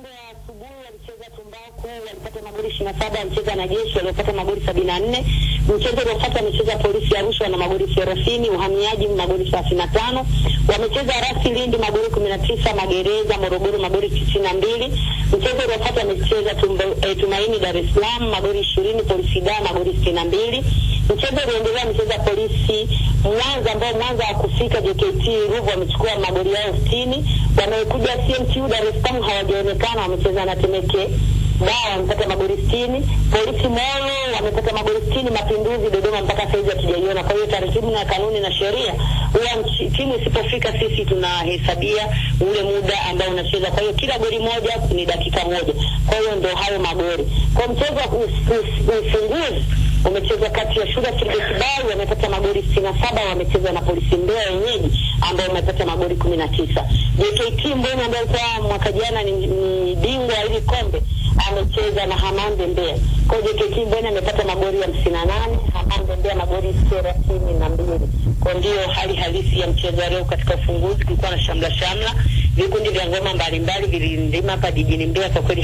Upande wa asubuhi walicheza tumbaku, walipata magoli ishirini na saba. Walicheza na jeshi waliopata magoli sabini na nne. Mchezo uliofuata wamecheza polisi Arusha na magoli thelathini, uhamiaji magoli thelathini na tano. Wamecheza rasi Lindi magoli kumi na tisa, magereza Morogoro magoli tisini na mbili. Mchezo uliofuata wamecheza eh, Tumaini Dar es Salaam magoli ishirini, polisi da magoli sitini na mbili. Mchezo polisi Mwanza ambao Mwanza hakufika, JKT Ruvu wamechukua magoli yao sitini. Wanaokuja CMTU Dar es Salaam hawajaonekana, wamecheza na Temeke Dawa wamepata magoli sitini. Polisi Moyo wamepata magoli sitini. Mapinduzi Dodoma mpaka saizi hatujaiona. Kwa hiyo taratibu na kanuni na sheria, huwa timu isipofika, sisi tunahesabia ule muda ambao unacheza. Kwa hiyo kila goli moja ni dakika moja. Kwa hiyo ndo hayo magoli. Kwa mchezo ufunguzi umechezwa kati ya Shule Kibali wamepata magoli sitini na saba wamecheza na Polisi Mbeya wenyeji ambao wamepata magoli kumi na tisa. JKT Mbweni ambaye kwa mwaka jana ni, ni bingwa hili kombe amecheza na Hamande Mbeya. Kwa hiyo JKT Mbweni amepata magoli hamsini na nane Hamande Mbeya magoli thelathini na mbili. Kwa ndio hali halisi ya mchezo leo katika ufunguzi. Kulikuwa na shamla shamla, vikundi vya ngoma mbalimbali vilindima hapa jijini Mbeya. Kwa kweli